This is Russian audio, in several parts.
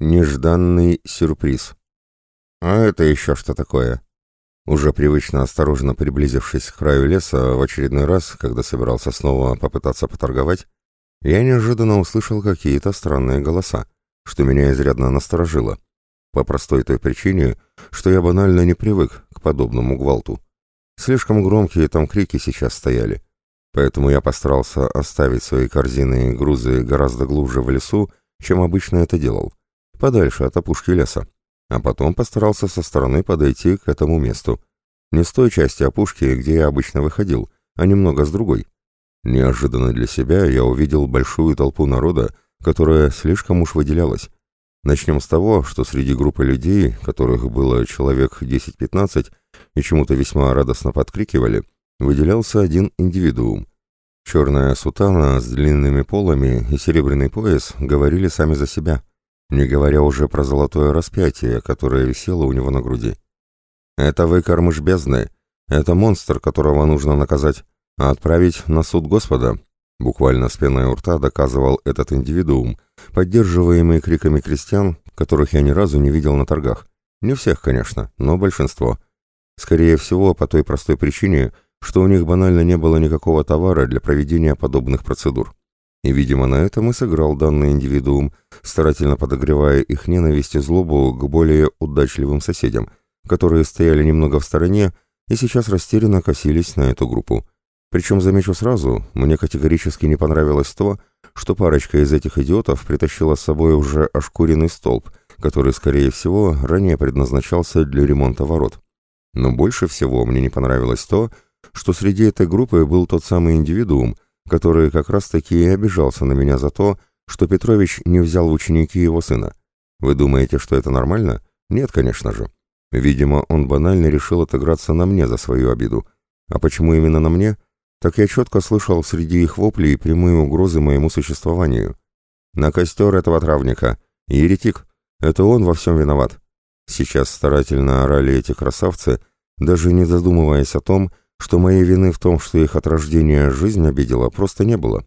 Нежданный сюрприз. А это еще что такое? Уже привычно осторожно приблизившись к краю леса, в очередной раз, когда собирался снова попытаться поторговать, я неожиданно услышал какие-то странные голоса, что меня изрядно насторожило. По простой той причине, что я банально не привык к подобному гвалту. Слишком громкие там крики сейчас стояли. Поэтому я постарался оставить свои корзины и грузы гораздо глубже в лесу, чем обычно это делал подальше от опушки леса, а потом постарался со стороны подойти к этому месту. Не с той части опушки, где я обычно выходил, а немного с другой. Неожиданно для себя я увидел большую толпу народа, которая слишком уж выделялась. Начнем с того, что среди группы людей, которых было человек 10-15 и чему-то весьма радостно подкрикивали, выделялся один индивидуум. Черная сутана с длинными полами и серебряный пояс говорили сами за себя не говоря уже про золотое распятие, которое висело у него на груди. «Это вы, кормыш бездны, это монстр, которого нужно наказать, а отправить на суд Господа», буквально с пеной у рта доказывал этот индивидуум, поддерживаемый криками крестьян, которых я ни разу не видел на торгах. Не всех, конечно, но большинство. Скорее всего, по той простой причине, что у них банально не было никакого товара для проведения подобных процедур. И, видимо, на этом и сыграл данный индивидуум, старательно подогревая их ненависть и злобу к более удачливым соседям, которые стояли немного в стороне и сейчас растерянно косились на эту группу. Причем, замечу сразу, мне категорически не понравилось то, что парочка из этих идиотов притащила с собой уже ошкуренный столб, который, скорее всего, ранее предназначался для ремонта ворот. Но больше всего мне не понравилось то, что среди этой группы был тот самый индивидуум, который как раз-таки и обижался на меня за то, что Петрович не взял в ученики его сына. Вы думаете, что это нормально? Нет, конечно же. Видимо, он банально решил отыграться на мне за свою обиду. А почему именно на мне? Так я четко слышал среди их воплей прямые угрозы моему существованию. На костер этого травника. Еретик. Это он во всем виноват. Сейчас старательно орали эти красавцы, даже не задумываясь о том, что моей вины в том, что их от рождения жизнь обидела, просто не было.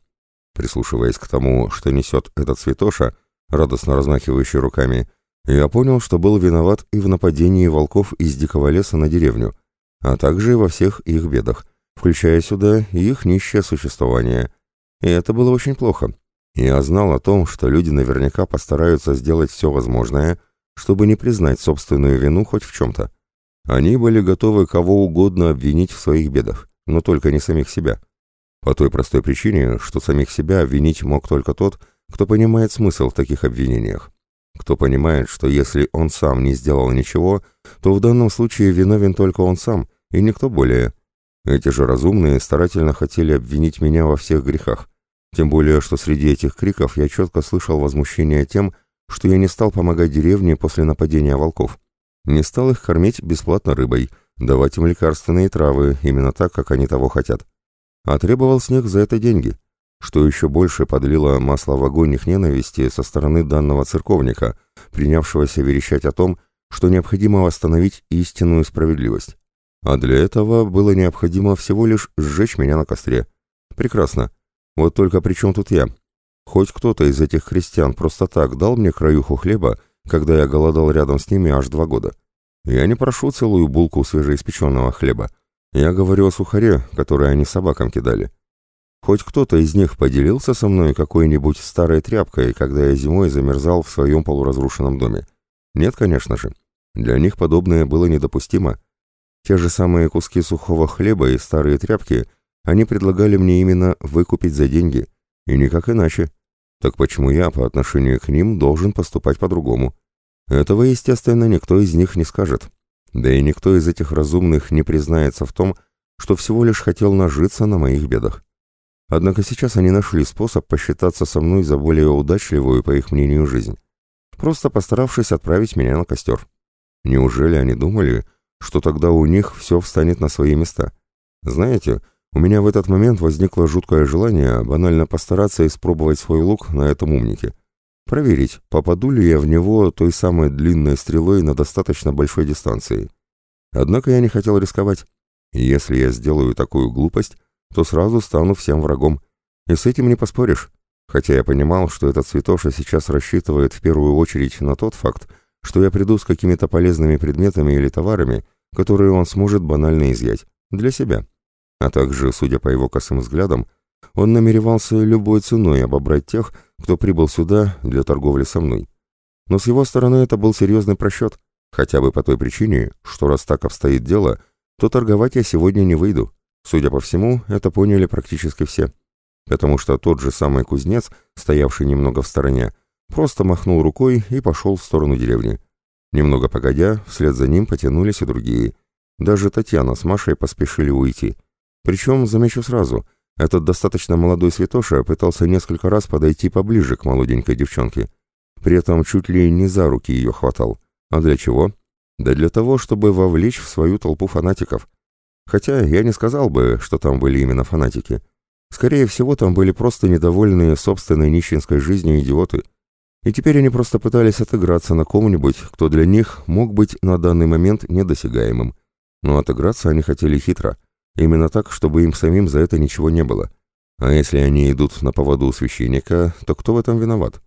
Прислушиваясь к тому, что несет этот святоша, радостно размахивающий руками, я понял, что был виноват и в нападении волков из дикого леса на деревню, а также и во всех их бедах, включая сюда их нищее существование. И это было очень плохо. Я знал о том, что люди наверняка постараются сделать все возможное, чтобы не признать собственную вину хоть в чем-то. Они были готовы кого угодно обвинить в своих бедах, но только не самих себя. По той простой причине, что самих себя обвинить мог только тот, кто понимает смысл в таких обвинениях. Кто понимает, что если он сам не сделал ничего, то в данном случае виновен только он сам, и никто более. Эти же разумные старательно хотели обвинить меня во всех грехах. Тем более, что среди этих криков я четко слышал возмущение тем, что я не стал помогать деревне после нападения волков. Не стал их кормить бесплатно рыбой, давать им лекарственные травы, именно так, как они того хотят. А требовал с них за это деньги, что еще больше подлило масло в огонь их ненависти со стороны данного церковника, принявшегося верещать о том, что необходимо восстановить истинную справедливость. А для этого было необходимо всего лишь сжечь меня на костре. Прекрасно. Вот только при чем тут я? Хоть кто-то из этих христиан просто так дал мне краюху хлеба, когда я голодал рядом с ними аж два года. Я не прошу целую булку свежеиспеченного хлеба. Я говорю о сухаре, который они собакам кидали. Хоть кто-то из них поделился со мной какой-нибудь старой тряпкой, когда я зимой замерзал в своем полуразрушенном доме. Нет, конечно же. Для них подобное было недопустимо. Те же самые куски сухого хлеба и старые тряпки они предлагали мне именно выкупить за деньги, и никак иначе. Так почему я по отношению к ним должен поступать по-другому? Этого, естественно, никто из них не скажет. Да и никто из этих разумных не признается в том, что всего лишь хотел нажиться на моих бедах. Однако сейчас они нашли способ посчитаться со мной за более удачливую, по их мнению, жизнь, просто постаравшись отправить меня на костер. Неужели они думали, что тогда у них все встанет на свои места? Знаете, у меня в этот момент возникло жуткое желание банально постараться испробовать свой лук на этом умнике. Проверить, попаду ли я в него той самой длинной стрелой на достаточно большой дистанции. Однако я не хотел рисковать. Если я сделаю такую глупость, то сразу стану всем врагом. И с этим не поспоришь. Хотя я понимал, что этот святоша сейчас рассчитывает в первую очередь на тот факт, что я приду с какими-то полезными предметами или товарами, которые он сможет банально изъять. Для себя. А также, судя по его косым взглядам, он намеревался любой ценой обобрать тех, кто прибыл сюда для торговли со мной. Но с его стороны это был серьезный просчет, хотя бы по той причине, что раз так обстоит дело, то торговать я сегодня не выйду. Судя по всему, это поняли практически все потому что тот же самый кузнец, стоявший немного в стороне, просто махнул рукой и пошел в сторону деревни. Немного погодя, вслед за ним потянулись и другие. Даже Татьяна с Машей поспешили уйти. Причем, замечу сразу, этот достаточно молодой святоша пытался несколько раз подойти поближе к молоденькой девчонке. При этом чуть ли не за руки ее хватал. А для чего? Да для того, чтобы вовлечь в свою толпу фанатиков. Хотя я не сказал бы, что там были именно фанатики. Скорее всего, там были просто недовольные собственной нищенской жизнью идиоты. И теперь они просто пытались отыграться на ком-нибудь, кто для них мог быть на данный момент недосягаемым. Но отыграться они хотели хитро. Именно так, чтобы им самим за это ничего не было. А если они идут на поводу у священника, то кто в этом виноват?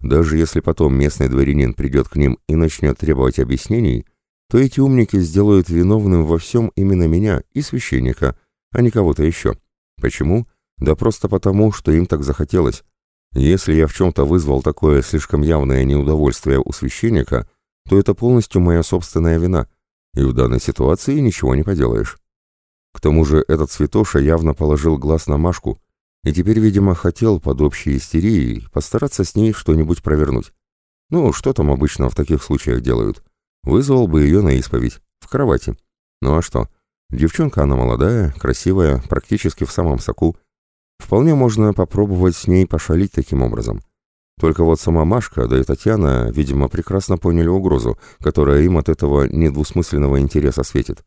Даже если потом местный дворянин придет к ним и начнет требовать объяснений, то эти умники сделают виновным во всем именно меня и священника, а не кого-то еще. Почему? Да просто потому, что им так захотелось. Если я в чем-то вызвал такое слишком явное неудовольствие у священника, то это полностью моя собственная вина, и в данной ситуации ничего не поделаешь. К тому же этот святоша явно положил глаз на Машку, и теперь, видимо, хотел под общей истерией постараться с ней что-нибудь провернуть. Ну, что там обычно в таких случаях делают? Вызвал бы ее на исповедь, в кровати. Ну а что? Девчонка она молодая, красивая, практически в самом соку, Вполне можно попробовать с ней пошалить таким образом. Только вот сама Машка, да и Татьяна, видимо, прекрасно поняли угрозу, которая им от этого недвусмысленного интереса светит.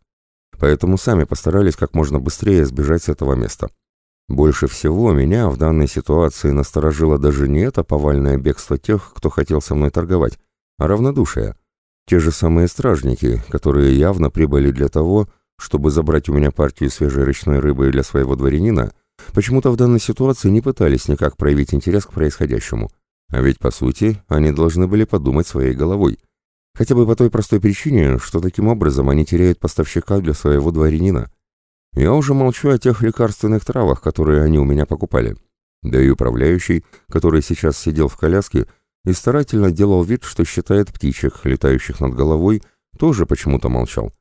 Поэтому сами постарались как можно быстрее сбежать с этого места. Больше всего меня в данной ситуации насторожило даже не это повальное бегство тех, кто хотел со мной торговать, а равнодушие. Те же самые стражники, которые явно прибыли для того, чтобы забрать у меня партию свежей речной рыбы для своего дворянина, почему-то в данной ситуации не пытались никак проявить интерес к происходящему. А ведь, по сути, они должны были подумать своей головой. Хотя бы по той простой причине, что таким образом они теряют поставщика для своего дворянина. Я уже молчу о тех лекарственных травах, которые они у меня покупали. Да и управляющий, который сейчас сидел в коляске и старательно делал вид, что считает птичек, летающих над головой, тоже почему-то молчал.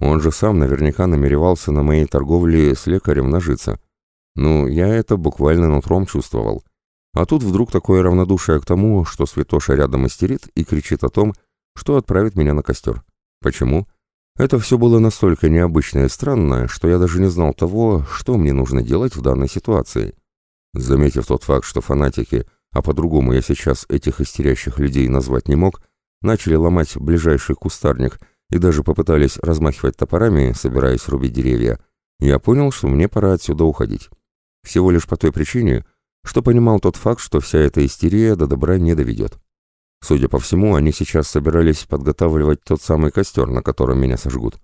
Он же сам наверняка намеревался на моей торговле с лекарем нажиться. Ну, я это буквально нутром чувствовал. А тут вдруг такое равнодушие к тому, что святоша рядом истерит и кричит о том, что отправит меня на костер. Почему? Это все было настолько необычно и странно, что я даже не знал того, что мне нужно делать в данной ситуации. Заметив тот факт, что фанатики, а по-другому я сейчас этих истерящих людей назвать не мог, начали ломать ближайший кустарник и даже попытались размахивать топорами, собираясь рубить деревья, я понял, что мне пора отсюда уходить. Всего лишь по той причине, что понимал тот факт, что вся эта истерия до добра не доведет. Судя по всему, они сейчас собирались подготавливать тот самый костер, на котором меня сожгут.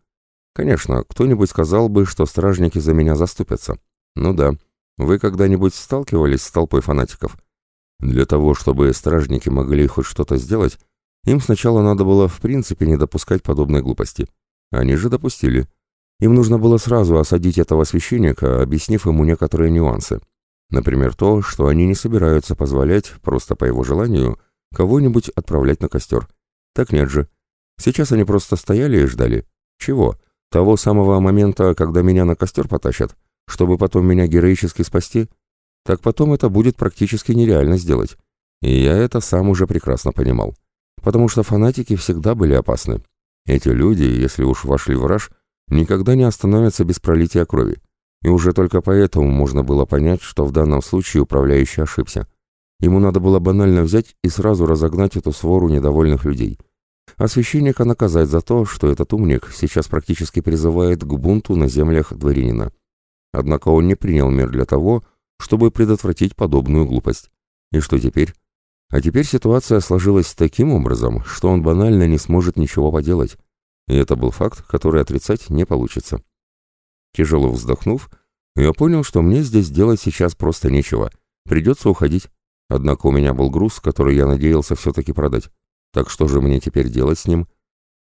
Конечно, кто-нибудь сказал бы, что стражники за меня заступятся. Ну да, вы когда-нибудь сталкивались с толпой фанатиков? Для того, чтобы стражники могли хоть что-то сделать, им сначала надо было в принципе не допускать подобной глупости. Они же допустили. Им нужно было сразу осадить этого священника, объяснив ему некоторые нюансы. Например, то, что они не собираются позволять, просто по его желанию, кого-нибудь отправлять на костер. Так нет же. Сейчас они просто стояли и ждали. Чего? Того самого момента, когда меня на костер потащат, чтобы потом меня героически спасти? Так потом это будет практически нереально сделать. И я это сам уже прекрасно понимал. Потому что фанатики всегда были опасны. Эти люди, если уж вошли в раж, никогда не остановятся без пролития крови. И уже только поэтому можно было понять, что в данном случае управляющий ошибся. Ему надо было банально взять и сразу разогнать эту свору недовольных людей. А священника наказать за то, что этот умник сейчас практически призывает к бунту на землях дворянина. Однако он не принял мер для того, чтобы предотвратить подобную глупость. И что теперь? А теперь ситуация сложилась таким образом, что он банально не сможет ничего поделать. И это был факт, который отрицать не получится. Тяжело вздохнув, я понял, что мне здесь делать сейчас просто нечего. Придется уходить. Однако у меня был груз, который я надеялся все-таки продать. Так что же мне теперь делать с ним?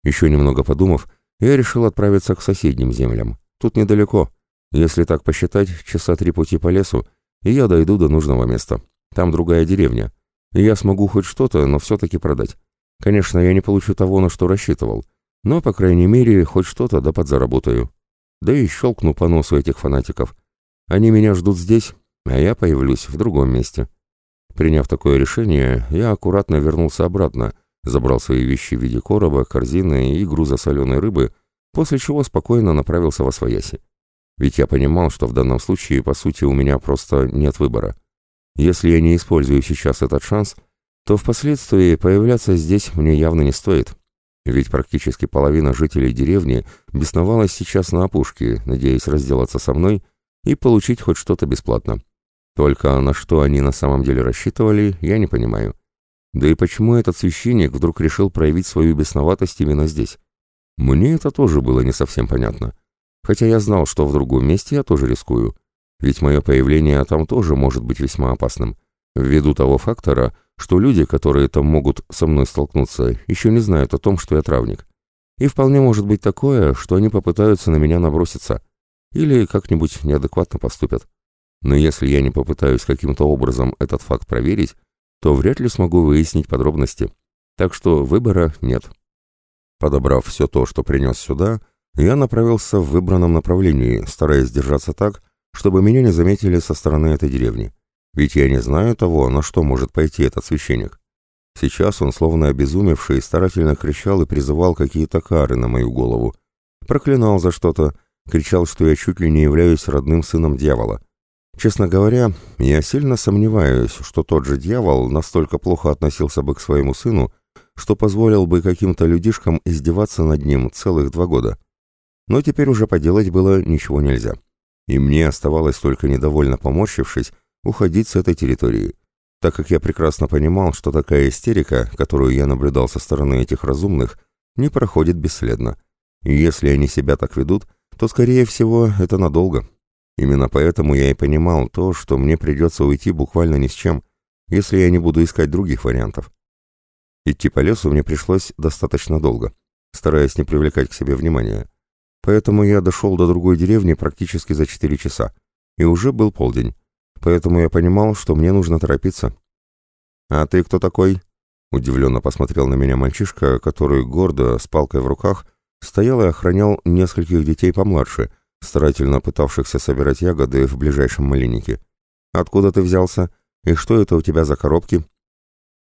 Еще немного подумав, я решил отправиться к соседним землям. Тут недалеко. Если так посчитать, часа три пути по лесу, и я дойду до нужного места. Там другая деревня. И я смогу хоть что-то, но все-таки продать. Конечно, я не получу того, на что рассчитывал. Но, по крайней мере, хоть что-то да подзаработаю. Да и щелкну по носу этих фанатиков. Они меня ждут здесь, а я появлюсь в другом месте. Приняв такое решение, я аккуратно вернулся обратно, забрал свои вещи в виде короба, корзины и груза соленой рыбы, после чего спокойно направился во свояси. Ведь я понимал, что в данном случае, по сути, у меня просто нет выбора. Если я не использую сейчас этот шанс, то впоследствии появляться здесь мне явно не стоит. Ведь практически половина жителей деревни бесновалась сейчас на опушке, надеясь разделаться со мной и получить хоть что-то бесплатно. Только на что они на самом деле рассчитывали, я не понимаю. Да и почему этот священник вдруг решил проявить свою бесноватость именно здесь? Мне это тоже было не совсем понятно. Хотя я знал, что в другом месте я тоже рискую. Ведь мое появление там тоже может быть весьма опасным. Ввиду того фактора, что люди, которые там могут со мной столкнуться, еще не знают о том, что я травник. И вполне может быть такое, что они попытаются на меня наброситься. Или как-нибудь неадекватно поступят. Но если я не попытаюсь каким-то образом этот факт проверить, то вряд ли смогу выяснить подробности. Так что выбора нет. Подобрав все то, что принес сюда, я направился в выбранном направлении, стараясь держаться так, чтобы меня не заметили со стороны этой деревни. Ведь я не знаю того, на что может пойти этот священник. Сейчас он, словно обезумевший, старательно кричал и призывал какие-то кары на мою голову. Проклинал за что-то, кричал, что я чуть ли не являюсь родным сыном дьявола. Честно говоря, я сильно сомневаюсь, что тот же дьявол настолько плохо относился бы к своему сыну, что позволил бы каким-то людишкам издеваться над ним целых два года. Но теперь уже поделать было ничего нельзя. И мне оставалось только недовольно поморщившись, уходить с этой территории, так как я прекрасно понимал, что такая истерика, которую я наблюдал со стороны этих разумных, не проходит бесследно. И если они себя так ведут, то, скорее всего, это надолго. Именно поэтому я и понимал то, что мне придется уйти буквально ни с чем, если я не буду искать других вариантов. Идти по лесу мне пришлось достаточно долго, стараясь не привлекать к себе внимания. Поэтому я дошел до другой деревни практически за четыре часа, и уже был полдень поэтому я понимал, что мне нужно торопиться. «А ты кто такой?» — удивленно посмотрел на меня мальчишка, который гордо, с палкой в руках, стоял и охранял нескольких детей помладше, старательно пытавшихся собирать ягоды в ближайшем малиннике. «Откуда ты взялся? И что это у тебя за коробки?»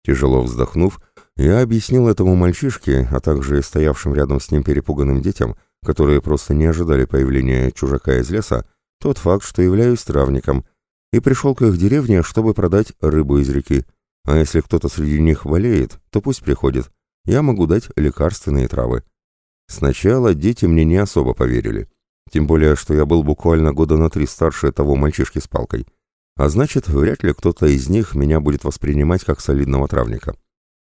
Тяжело вздохнув, я объяснил этому мальчишке, а также стоявшим рядом с ним перепуганным детям, которые просто не ожидали появления чужака из леса, тот факт, что являюсь травником, и пришел к их деревне, чтобы продать рыбу из реки. А если кто-то среди них болеет, то пусть приходит. Я могу дать лекарственные травы. Сначала дети мне не особо поверили. Тем более, что я был буквально года на три старше того мальчишки с палкой. А значит, вряд ли кто-то из них меня будет воспринимать как солидного травника.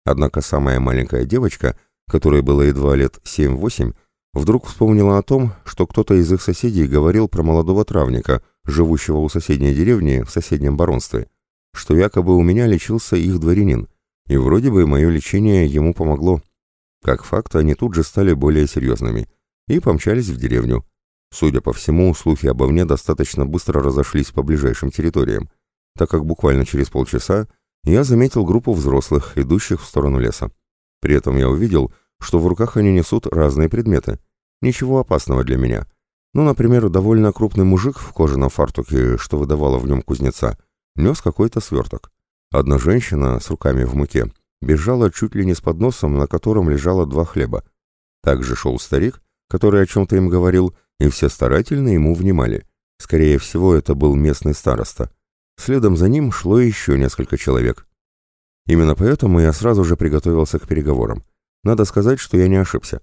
Однако самая маленькая девочка, которой было едва лет 7-8, вдруг вспомнила о том, что кто-то из их соседей говорил про молодого травника, живущего у соседней деревни в соседнем баронстве, что якобы у меня лечился их дворянин, и вроде бы мое лечение ему помогло. Как факт, они тут же стали более серьезными и помчались в деревню. Судя по всему, слухи обо мне достаточно быстро разошлись по ближайшим территориям, так как буквально через полчаса я заметил группу взрослых, идущих в сторону леса. При этом я увидел, что в руках они несут разные предметы. Ничего опасного для меня, ну, например, довольно крупный мужик в кожаном фартуке, что выдавало в нем кузнеца, нес какой-то сверток. Одна женщина с руками в муке бежала чуть ли не с подносом, на котором лежало два хлеба. Также шел старик, который о чем-то им говорил, и все старательно ему внимали. Скорее всего, это был местный староста. Следом за ним шло еще несколько человек. Именно поэтому я сразу же приготовился к переговорам. Надо сказать, что я не ошибся.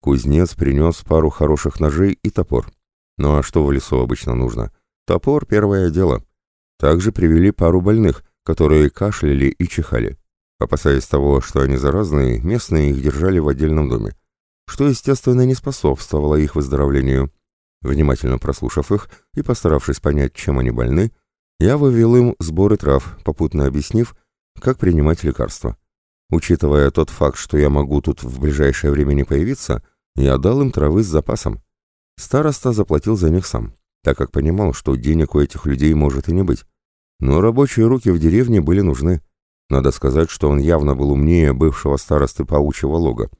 Кузнец принес пару хороших ножей и топор. Ну а что в лесу обычно нужно? Топор — первое дело. Также привели пару больных, которые кашляли и чихали. Опасаясь того, что они заразные, местные их держали в отдельном доме, что, естественно, не способствовало их выздоровлению. Внимательно прослушав их и постаравшись понять, чем они больны, я вывел им сборы трав, попутно объяснив, как принимать лекарства. Учитывая тот факт, что я могу тут в ближайшее время не появиться, я дал им травы с запасом. Староста заплатил за них сам, так как понимал, что денег у этих людей может и не быть. Но рабочие руки в деревне были нужны. Надо сказать, что он явно был умнее бывшего старосты паучьего лога.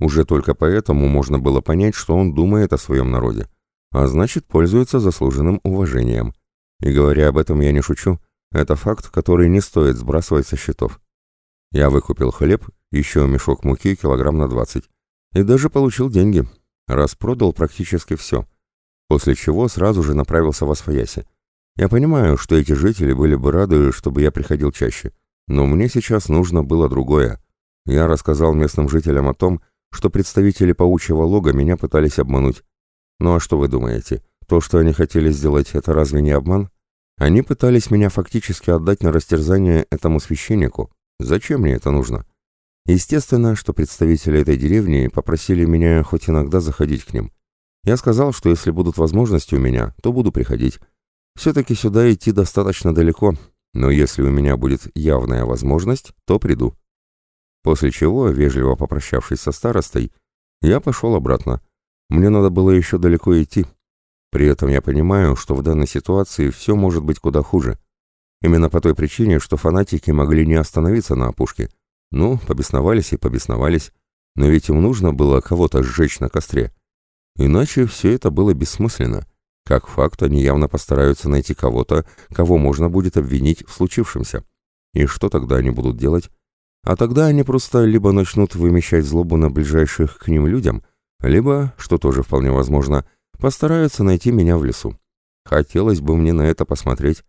Уже только поэтому можно было понять, что он думает о своем народе, а значит, пользуется заслуженным уважением. И говоря об этом, я не шучу. Это факт, который не стоит сбрасывать со счетов. Я выкупил хлеб, еще мешок муки килограмм на 20. И даже получил деньги. Распродал практически все. После чего сразу же направился в Освояси. Я понимаю, что эти жители были бы рады, чтобы я приходил чаще. Но мне сейчас нужно было другое. Я рассказал местным жителям о том, что представители паучьего лога меня пытались обмануть. Ну а что вы думаете? То, что они хотели сделать, это разве не обман? Они пытались меня фактически отдать на растерзание этому священнику. Зачем мне это нужно? Естественно, что представители этой деревни попросили меня хоть иногда заходить к ним. Я сказал, что если будут возможности у меня, то буду приходить. Все-таки сюда идти достаточно далеко, но если у меня будет явная возможность, то приду. После чего, вежливо попрощавшись со старостой, я пошел обратно. Мне надо было еще далеко идти, при этом я понимаю, что в данной ситуации все может быть куда хуже. Именно по той причине, что фанатики могли не остановиться на опушке. Ну, побесновались и побесновались. Но ведь им нужно было кого-то сжечь на костре. Иначе все это было бессмысленно. Как факт, они явно постараются найти кого-то, кого можно будет обвинить в случившемся. И что тогда они будут делать? А тогда они просто либо начнут вымещать злобу на ближайших к ним людям, либо, что тоже вполне возможно, постараются найти меня в лесу. Хотелось бы мне на это посмотреть.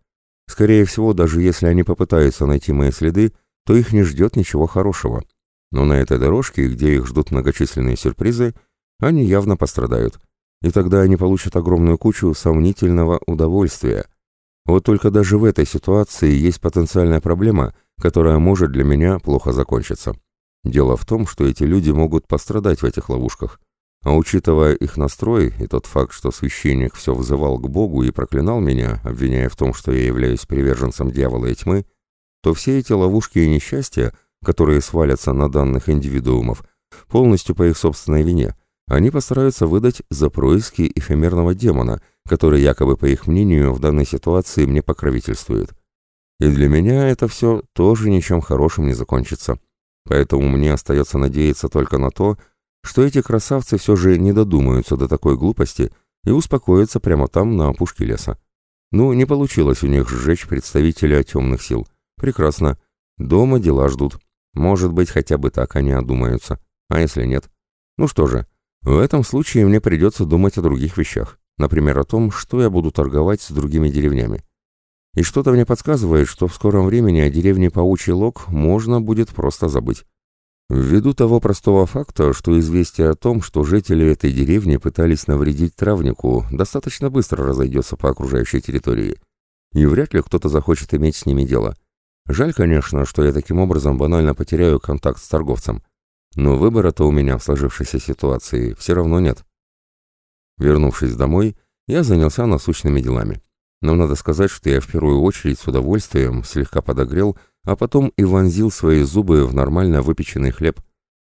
Скорее всего, даже если они попытаются найти мои следы, то их не ждет ничего хорошего. Но на этой дорожке, где их ждут многочисленные сюрпризы, они явно пострадают. И тогда они получат огромную кучу сомнительного удовольствия. Вот только даже в этой ситуации есть потенциальная проблема, которая может для меня плохо закончиться. Дело в том, что эти люди могут пострадать в этих ловушках. А учитывая их настрой и тот факт, что священник все взывал к Богу и проклинал меня, обвиняя в том, что я являюсь приверженцем дьявола и тьмы, то все эти ловушки и несчастья, которые свалятся на данных индивидуумов, полностью по их собственной вине, они постараются выдать за происки эфемерного демона, который якобы, по их мнению, в данной ситуации мне покровительствует. И для меня это все тоже ничем хорошим не закончится. Поэтому мне остается надеяться только на то, что эти красавцы все же не додумаются до такой глупости и успокоятся прямо там, на опушке леса. Ну, не получилось у них сжечь представителя темных сил. Прекрасно. Дома дела ждут. Может быть, хотя бы так они одумаются. А если нет? Ну что же, в этом случае мне придется думать о других вещах. Например, о том, что я буду торговать с другими деревнями. И что-то мне подсказывает, что в скором времени о деревне Паучий Лог можно будет просто забыть. Ввиду того простого факта, что известие о том, что жители этой деревни пытались навредить травнику, достаточно быстро разойдется по окружающей территории. И вряд ли кто-то захочет иметь с ними дело. Жаль, конечно, что я таким образом банально потеряю контакт с торговцем. Но выбора-то у меня в сложившейся ситуации все равно нет. Вернувшись домой, я занялся насущными делами. Но надо сказать, что я в первую очередь с удовольствием слегка подогрел а потом и вонзил свои зубы в нормально выпеченный хлеб.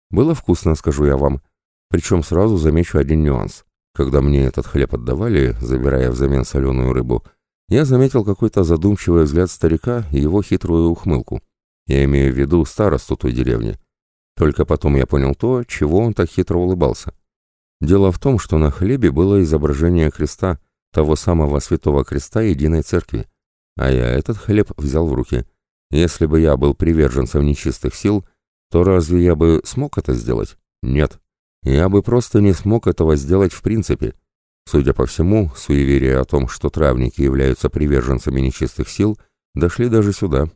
Было вкусно, скажу я вам. Причем сразу замечу один нюанс. Когда мне этот хлеб отдавали, забирая взамен соленую рыбу, я заметил какой-то задумчивый взгляд старика и его хитрую ухмылку. Я имею в виду старосту той деревни. Только потом я понял то, чего он так хитро улыбался. Дело в том, что на хлебе было изображение креста, того самого святого креста Единой Церкви. А я этот хлеб взял в руки. Если бы я был приверженцем нечистых сил, то разве я бы смог это сделать? Нет. Я бы просто не смог этого сделать в принципе. Судя по всему, суеверия о том, что травники являются приверженцами нечистых сил, дошли даже сюда.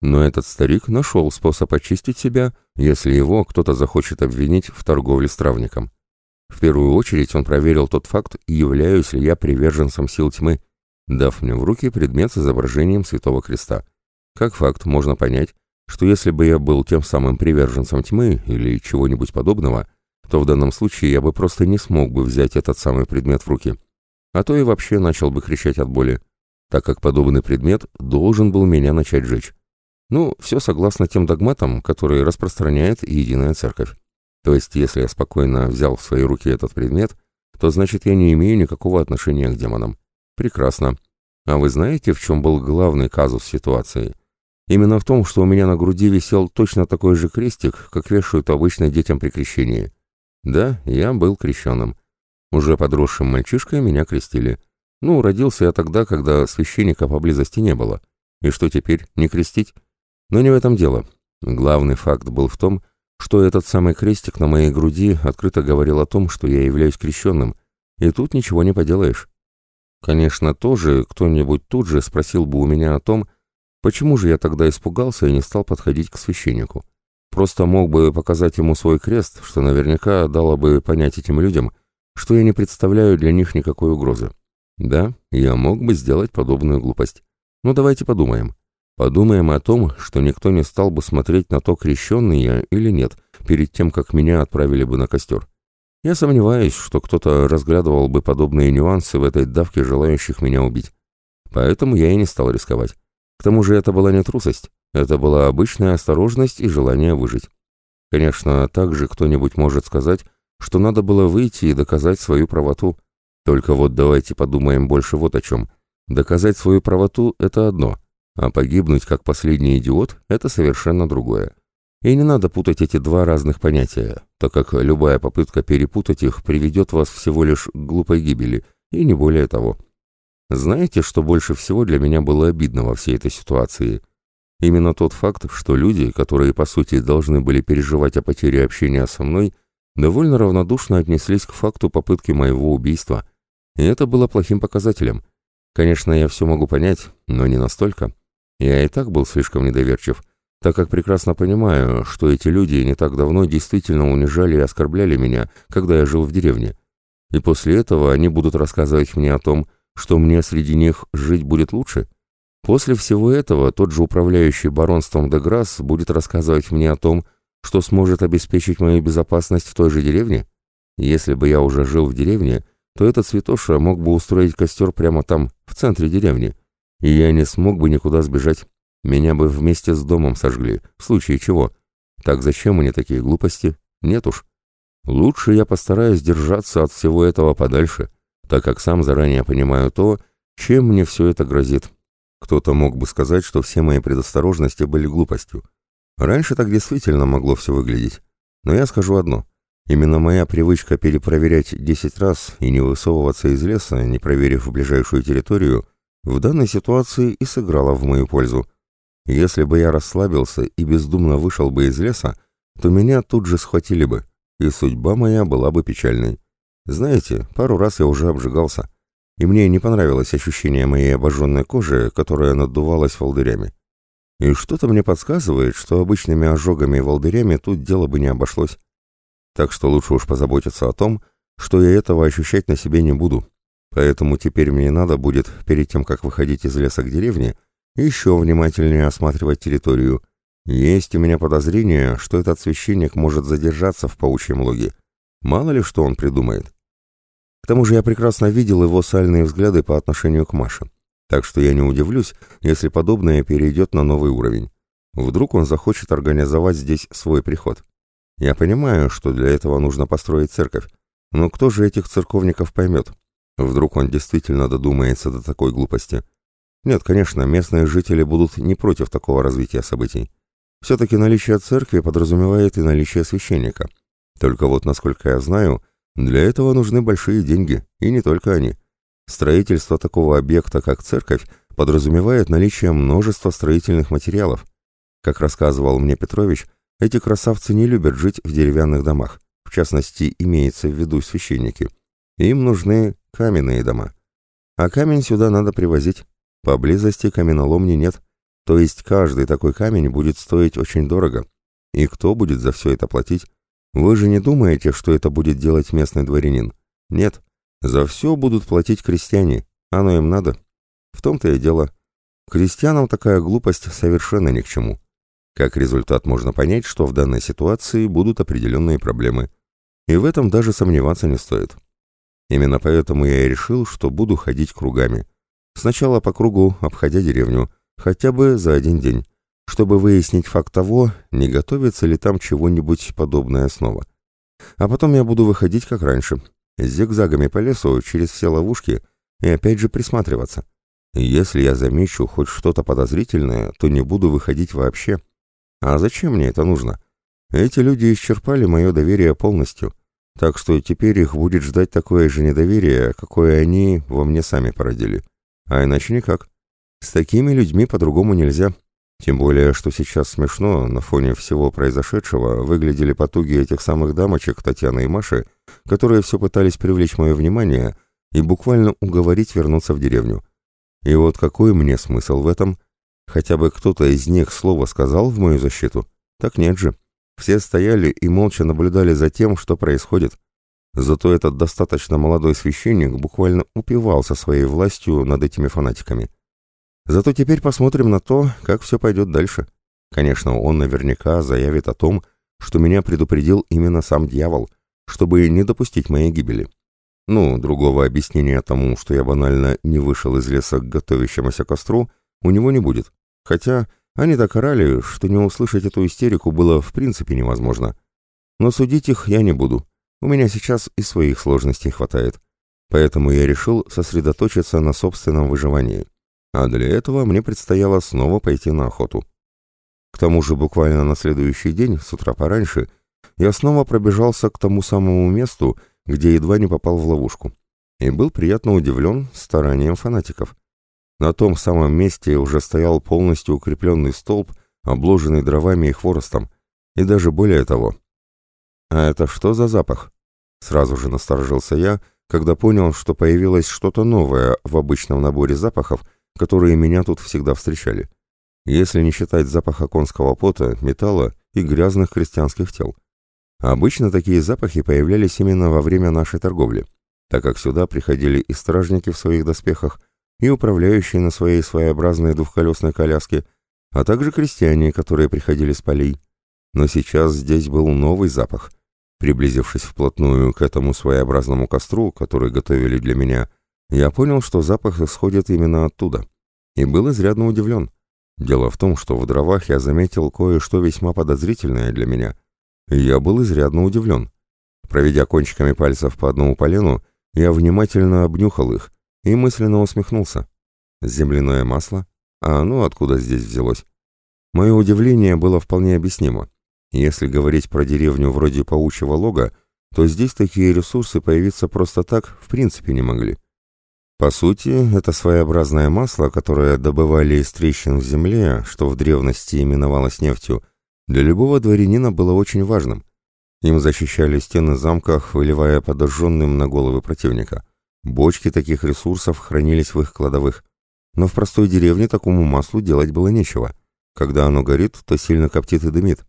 Но этот старик нашел способ очистить себя, если его кто-то захочет обвинить в торговле с травником. В первую очередь он проверил тот факт, являюсь ли я приверженцем сил тьмы, дав мне в руки предмет с изображением Святого Креста. Как факт можно понять, что если бы я был тем самым приверженцем тьмы или чего-нибудь подобного, то в данном случае я бы просто не смог бы взять этот самый предмет в руки. А то и вообще начал бы кричать от боли, так как подобный предмет должен был меня начать жечь. Ну, все согласно тем догматам, которые распространяет единая церковь. То есть, если я спокойно взял в свои руки этот предмет, то значит я не имею никакого отношения к демонам. Прекрасно. А вы знаете, в чем был главный казус ситуации? Именно в том, что у меня на груди висел точно такой же крестик, как вешают обычно детям при крещении. Да, я был крещенным. Уже подросшим мальчишкой меня крестили. Ну, родился я тогда, когда священника поблизости не было. И что теперь, не крестить? Но не в этом дело. Главный факт был в том, что этот самый крестик на моей груди открыто говорил о том, что я являюсь крещенным, и тут ничего не поделаешь. Конечно, тоже кто-нибудь тут же спросил бы у меня о том, почему же я тогда испугался и не стал подходить к священнику. Просто мог бы показать ему свой крест, что наверняка дало бы понять этим людям, что я не представляю для них никакой угрозы. Да, я мог бы сделать подобную глупость. Но давайте подумаем. Подумаем о том, что никто не стал бы смотреть на то, крещенный я или нет, перед тем, как меня отправили бы на костер. Я сомневаюсь, что кто-то разглядывал бы подобные нюансы в этой давке желающих меня убить. Поэтому я и не стал рисковать. К тому же это была не трусость, это была обычная осторожность и желание выжить. Конечно, также кто-нибудь может сказать, что надо было выйти и доказать свою правоту. Только вот давайте подумаем больше вот о чем. Доказать свою правоту – это одно – а погибнуть как последний идиот – это совершенно другое. И не надо путать эти два разных понятия, так как любая попытка перепутать их приведет вас всего лишь к глупой гибели, и не более того. Знаете, что больше всего для меня было обидно во всей этой ситуации? Именно тот факт, что люди, которые по сути должны были переживать о потере общения со мной, довольно равнодушно отнеслись к факту попытки моего убийства. И это было плохим показателем. Конечно, я все могу понять, но не настолько. Я и так был слишком недоверчив, так как прекрасно понимаю, что эти люди не так давно действительно унижали и оскорбляли меня, когда я жил в деревне. И после этого они будут рассказывать мне о том, что мне среди них жить будет лучше. После всего этого тот же управляющий баронством Деграсс будет рассказывать мне о том, что сможет обеспечить мою безопасность в той же деревне. Если бы я уже жил в деревне, то этот святоша мог бы устроить костер прямо там, в центре деревни, и я не смог бы никуда сбежать. Меня бы вместе с домом сожгли, в случае чего. Так зачем мне такие глупости? Нет уж. Лучше я постараюсь держаться от всего этого подальше, так как сам заранее понимаю то, чем мне все это грозит. Кто-то мог бы сказать, что все мои предосторожности были глупостью. Раньше так действительно могло все выглядеть. Но я скажу одно. Именно моя привычка перепроверять десять раз и не высовываться из леса, не проверив ближайшую территорию, в данной ситуации и сыграла в мою пользу. Если бы я расслабился и бездумно вышел бы из леса, то меня тут же схватили бы, и судьба моя была бы печальной. Знаете, пару раз я уже обжигался, и мне не понравилось ощущение моей обожженной кожи, которая надувалась волдырями. И что-то мне подсказывает, что обычными ожогами и волдырями тут дело бы не обошлось. Так что лучше уж позаботиться о том, что я этого ощущать на себе не буду, Поэтому теперь мне надо будет, перед тем, как выходить из леса к деревне, еще внимательнее осматривать территорию. Есть у меня подозрение, что этот священник может задержаться в паучьем логе. Мало ли что он придумает. К тому же я прекрасно видел его сальные взгляды по отношению к Маше. Так что я не удивлюсь, если подобное перейдет на новый уровень. Вдруг он захочет организовать здесь свой приход. Я понимаю, что для этого нужно построить церковь. Но кто же этих церковников поймет? Вдруг он действительно додумается до такой глупости. Нет, конечно, местные жители будут не против такого развития событий. Все-таки наличие церкви подразумевает и наличие священника. Только вот, насколько я знаю, для этого нужны большие деньги, и не только они. Строительство такого объекта, как церковь, подразумевает наличие множества строительных материалов. Как рассказывал мне Петрович, эти красавцы не любят жить в деревянных домах, в частности, имеется в виду священники. Им нужны каменные дома. А камень сюда надо привозить. Поблизости каменоломни нет. То есть каждый такой камень будет стоить очень дорого. И кто будет за все это платить? Вы же не думаете, что это будет делать местный дворянин? Нет. За все будут платить крестьяне. Оно им надо. В том-то и дело. Крестьянам такая глупость совершенно ни к чему. Как результат можно понять, что в данной ситуации будут определенные проблемы. И в этом даже сомневаться не стоит. Именно поэтому я и решил, что буду ходить кругами. Сначала по кругу, обходя деревню, хотя бы за один день, чтобы выяснить факт того, не готовится ли там чего-нибудь подобное снова. А потом я буду выходить как раньше, зигзагами по лесу через все ловушки и опять же присматриваться. Если я замечу хоть что-то подозрительное, то не буду выходить вообще. А зачем мне это нужно? Эти люди исчерпали мое доверие полностью, так что теперь их будет ждать такое же недоверие, какое они во мне сами породили. А иначе никак. С такими людьми по-другому нельзя. Тем более, что сейчас смешно, на фоне всего произошедшего выглядели потуги этих самых дамочек Татьяны и Маши, которые все пытались привлечь мое внимание и буквально уговорить вернуться в деревню. И вот какой мне смысл в этом? Хотя бы кто-то из них слово сказал в мою защиту? Так нет же. Все стояли и молча наблюдали за тем, что происходит. Зато этот достаточно молодой священник буквально упивался своей властью над этими фанатиками. Зато теперь посмотрим на то, как все пойдет дальше. Конечно, он наверняка заявит о том, что меня предупредил именно сам дьявол, чтобы не допустить моей гибели. Ну, другого объяснения тому, что я банально не вышел из леса к готовящемуся костру, у него не будет. Хотя они так орали, что не услышать эту истерику было в принципе невозможно. Но судить их я не буду. У меня сейчас и своих сложностей хватает. Поэтому я решил сосредоточиться на собственном выживании а для этого мне предстояло снова пойти на охоту. К тому же буквально на следующий день, с утра пораньше, я снова пробежался к тому самому месту, где едва не попал в ловушку, и был приятно удивлен старанием фанатиков. На том самом месте уже стоял полностью укрепленный столб, обложенный дровами и хворостом, и даже более того. «А это что за запах?» Сразу же насторожился я, когда понял, что появилось что-то новое в обычном наборе запахов — которые меня тут всегда встречали, если не считать запаха конского пота, металла и грязных крестьянских тел. Обычно такие запахи появлялись именно во время нашей торговли, так как сюда приходили и стражники в своих доспехах, и управляющие на своей своеобразной двухколесной коляске, а также крестьяне, которые приходили с полей. Но сейчас здесь был новый запах. Приблизившись вплотную к этому своеобразному костру, который готовили для меня, я понял, что запах исходит именно оттуда, и был изрядно удивлен. Дело в том, что в дровах я заметил кое-что весьма подозрительное для меня, и я был изрядно удивлен. Проведя кончиками пальцев по одному полену, я внимательно обнюхал их и мысленно усмехнулся. Земляное масло? А оно откуда здесь взялось? Мое удивление было вполне объяснимо. Если говорить про деревню вроде паучьего лога, то здесь такие ресурсы появиться просто так в принципе не могли. По сути, это своеобразное масло, которое добывали из трещин в земле, что в древности именовалось нефтью, для любого дворянина было очень важным. Им защищали стены замков, выливая подожженным на головы противника. Бочки таких ресурсов хранились в их кладовых. Но в простой деревне такому маслу делать было нечего. Когда оно горит, то сильно коптит и дымит.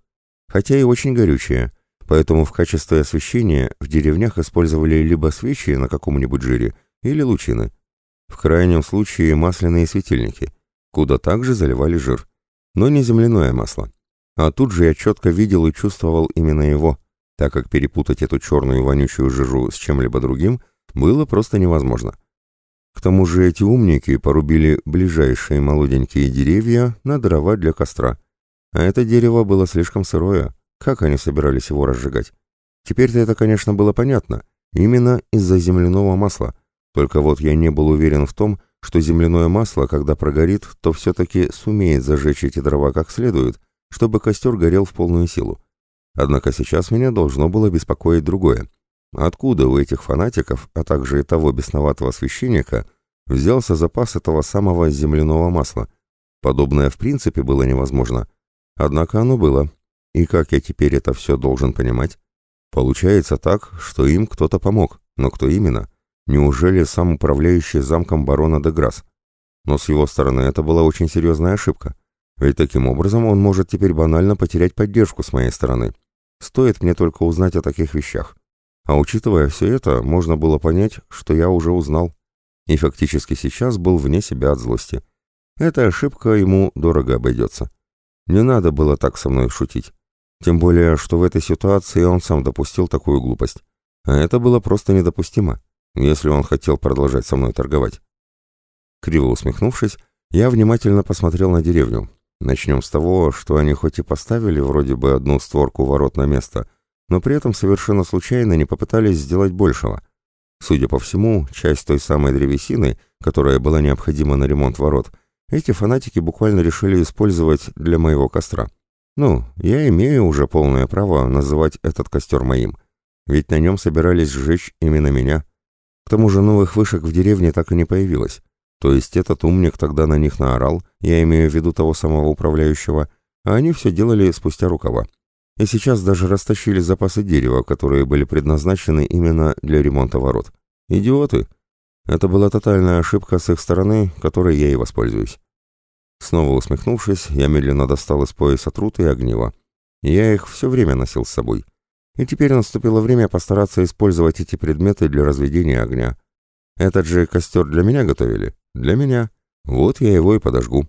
Хотя и очень горючее, поэтому в качестве освещения в деревнях использовали либо свечи на каком-нибудь жире, или лучины. В крайнем случае масляные светильники, куда также заливали жир. Но не земляное масло. А тут же я четко видел и чувствовал именно его, так как перепутать эту черную вонючую жижу с чем-либо другим было просто невозможно. К тому же эти умники порубили ближайшие молоденькие деревья на дрова для костра. А это дерево было слишком сырое. Как они собирались его разжигать? Теперь-то это, конечно, было понятно. Именно из-за земляного масла, только вот я не был уверен в том, что земляное масло, когда прогорит, то все-таки сумеет зажечь эти дрова как следует, чтобы костер горел в полную силу. Однако сейчас меня должно было беспокоить другое. Откуда у этих фанатиков, а также и того бесноватого священника, взялся запас этого самого земляного масла? Подобное в принципе было невозможно. Однако оно было. И как я теперь это все должен понимать? Получается так, что им кто-то помог. Но кто именно? Неужели сам управляющий замком барона де? Но с его стороны это была очень серьезная ошибка. Ведь таким образом он может теперь банально потерять поддержку с моей стороны. Стоит мне только узнать о таких вещах. А учитывая все это, можно было понять, что я уже узнал. И фактически сейчас был вне себя от злости. Эта ошибка ему дорого обойдется. Не надо было так со мной шутить. Тем более, что в этой ситуации он сам допустил такую глупость. А это было просто недопустимо если он хотел продолжать со мной торговать. Криво усмехнувшись, я внимательно посмотрел на деревню. Начнем с того, что они хоть и поставили вроде бы одну створку ворот на место, но при этом совершенно случайно не попытались сделать большего. Судя по всему, часть той самой древесины, которая была необходима на ремонт ворот, эти фанатики буквально решили использовать для моего костра. Ну, я имею уже полное право называть этот костер моим, ведь на нем собирались сжечь именно меня. К тому же новых вышек в деревне так и не появилось. То есть этот умник тогда на них наорал, я имею в виду того самого управляющего, а они все делали спустя рукава. И сейчас даже растащили запасы дерева, которые были предназначены именно для ремонта ворот. Идиоты! Это была тотальная ошибка с их стороны, которой я и воспользуюсь. Снова усмехнувшись, я медленно достал из пояса труд и огниво. Я их все время носил с собой. И теперь наступило время постараться использовать эти предметы для разведения огня. Этот же костер для меня готовили? Для меня. Вот я его и подожгу.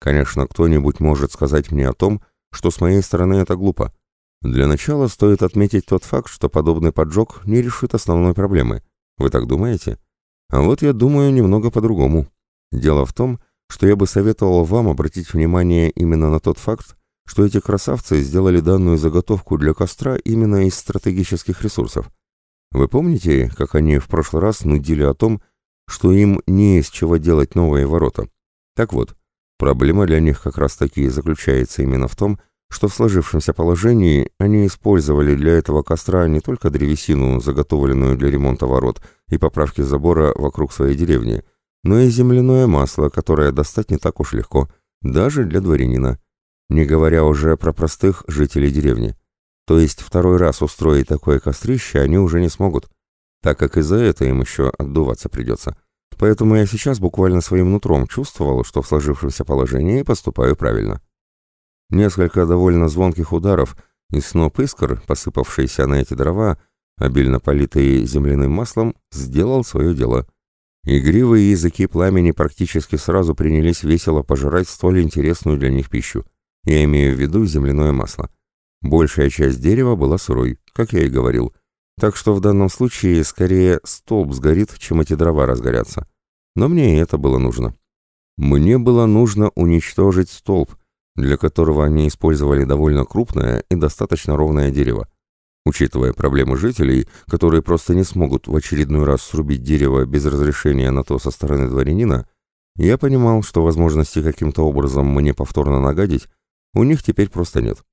Конечно, кто-нибудь может сказать мне о том, что с моей стороны это глупо. Для начала стоит отметить тот факт, что подобный поджог не решит основной проблемы. Вы так думаете? А вот я думаю немного по-другому. Дело в том, что я бы советовал вам обратить внимание именно на тот факт, что эти красавцы сделали данную заготовку для костра именно из стратегических ресурсов. Вы помните, как они в прошлый раз нудили о том, что им не из чего делать новые ворота. Так вот, проблема для них как раз таки заключается именно в том, что в сложившемся положении они использовали для этого костра не только древесину, заготовленную для ремонта ворот и поправки забора вокруг своей деревни, но и земляное масло, которое достать не так уж легко, даже для дворянина, не говоря уже про простых жителей деревни. То есть второй раз устроить такое кострище они уже не смогут так как из-за этого им еще отдуваться придется. Поэтому я сейчас буквально своим нутром чувствовал, что в сложившемся положении поступаю правильно. Несколько довольно звонких ударов, и сноп искр, посыпавшийся на эти дрова, обильно политые земляным маслом, сделал свое дело. Игривые языки пламени практически сразу принялись весело пожирать столь интересную для них пищу. Я имею в виду земляное масло. Большая часть дерева была сырой, как я и говорил, так что в данном случае скорее столб сгорит, чем эти дрова разгорятся. Но мне и это было нужно. Мне было нужно уничтожить столб, для которого они использовали довольно крупное и достаточно ровное дерево. Учитывая проблемы жителей, которые просто не смогут в очередной раз срубить дерево без разрешения на то со стороны дворянина, я понимал, что возможности каким-то образом мне повторно нагадить у них теперь просто нет.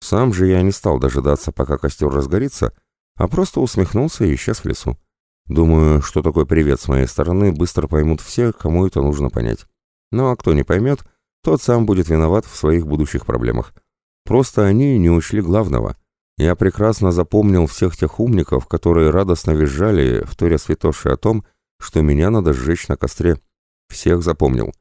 Сам же я не стал дожидаться, пока костер разгорится, а просто усмехнулся и исчез в лесу. Думаю, что такой привет с моей стороны быстро поймут все, кому это нужно понять. Ну а кто не поймет, тот сам будет виноват в своих будущих проблемах. Просто они не учли главного. Я прекрасно запомнил всех тех умников, которые радостно визжали, вторя святоши о том, что меня надо сжечь на костре. Всех запомнил.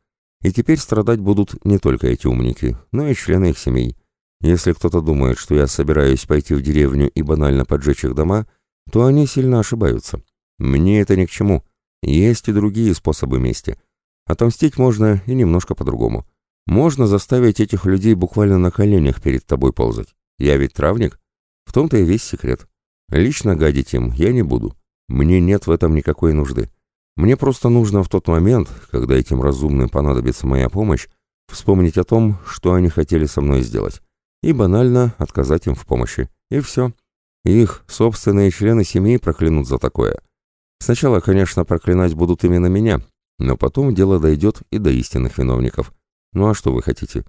И теперь страдать будут не только эти умники, но и члены их семей. Если кто-то думает, что я собираюсь пойти в деревню и банально поджечь их дома, то они сильно ошибаются. Мне это ни к чему. Есть и другие способы мести. Отомстить можно и немножко по-другому. Можно заставить этих людей буквально на коленях перед тобой ползать. Я ведь травник. В том-то и весь секрет. Лично гадить им я не буду. Мне нет в этом никакой нужды. Мне просто нужно в тот момент, когда этим разумным понадобится моя помощь, вспомнить о том, что они хотели со мной сделать и банально отказать им в помощи. И все. Их собственные члены семьи проклянут за такое. Сначала, конечно, проклинать будут именно меня, но потом дело дойдет и до истинных виновников. Ну а что вы хотите?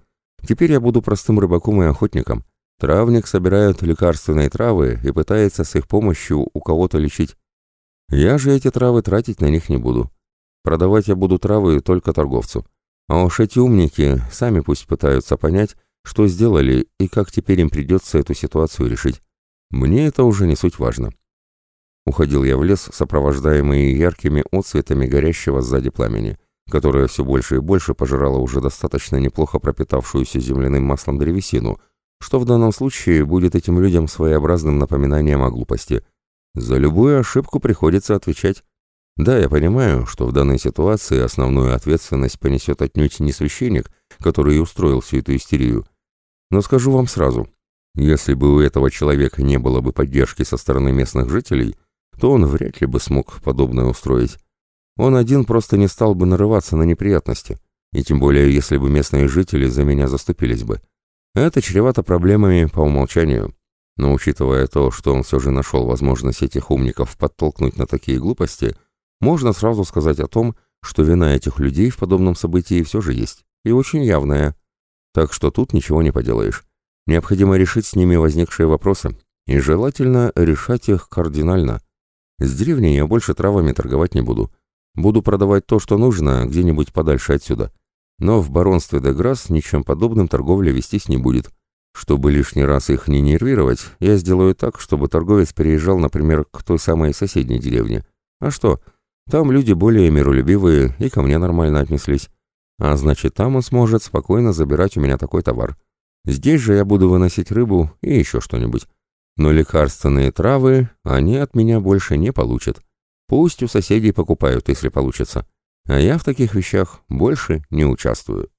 Теперь я буду простым рыбаком и охотником. Травник собирает лекарственные травы и пытается с их помощью у кого-то лечить. Я же эти травы тратить на них не буду. Продавать я буду травы только торговцу. А уж эти умники сами пусть пытаются понять, что сделали и как теперь им придется эту ситуацию решить. Мне это уже не суть важно. Уходил я в лес, сопровождаемый яркими отцветами горящего сзади пламени, которое все больше и больше пожирало уже достаточно неплохо пропитавшуюся земляным маслом древесину, что в данном случае будет этим людям своеобразным напоминанием о глупости. За любую ошибку приходится отвечать. Да, я понимаю, что в данной ситуации основную ответственность понесет отнюдь не священник, который и устроил всю эту истерию, но скажу вам сразу, если бы у этого человека не было бы поддержки со стороны местных жителей, то он вряд ли бы смог подобное устроить. Он один просто не стал бы нарываться на неприятности. И тем более, если бы местные жители за меня заступились бы. Это чревато проблемами по умолчанию. Но учитывая то, что он все же нашел возможность этих умников подтолкнуть на такие глупости, можно сразу сказать о том, что вина этих людей в подобном событии все же есть, и очень явная. Так что тут ничего не поделаешь. Необходимо решить с ними возникшие вопросы, и желательно решать их кардинально. С деревней я больше травами торговать не буду. Буду продавать то, что нужно, где-нибудь подальше отсюда. Но в баронстве Деграсс ничем подобным торговля вестись не будет. Чтобы лишний раз их не нервировать, я сделаю так, чтобы торговец переезжал, например, к той самой соседней деревне. А что? Там люди более миролюбивые и ко мне нормально отнеслись. А значит, там он сможет спокойно забирать у меня такой товар. Здесь же я буду выносить рыбу и еще что-нибудь. Но лекарственные травы они от меня больше не получат. Пусть у соседей покупают, если получится. А я в таких вещах больше не участвую.